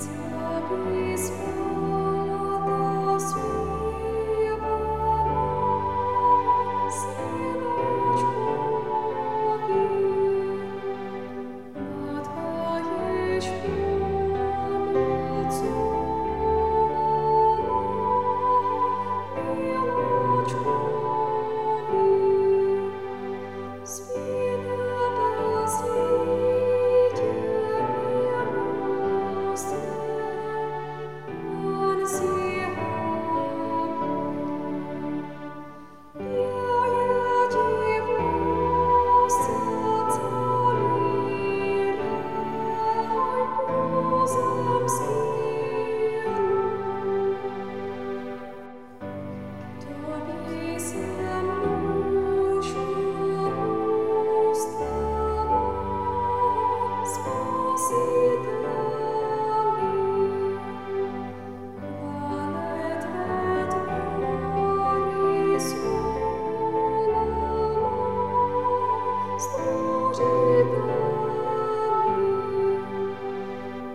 It's peaceful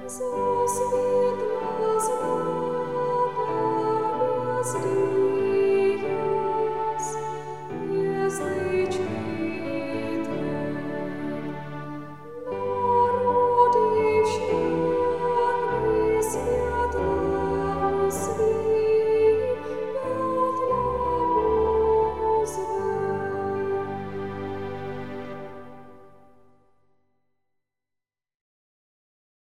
So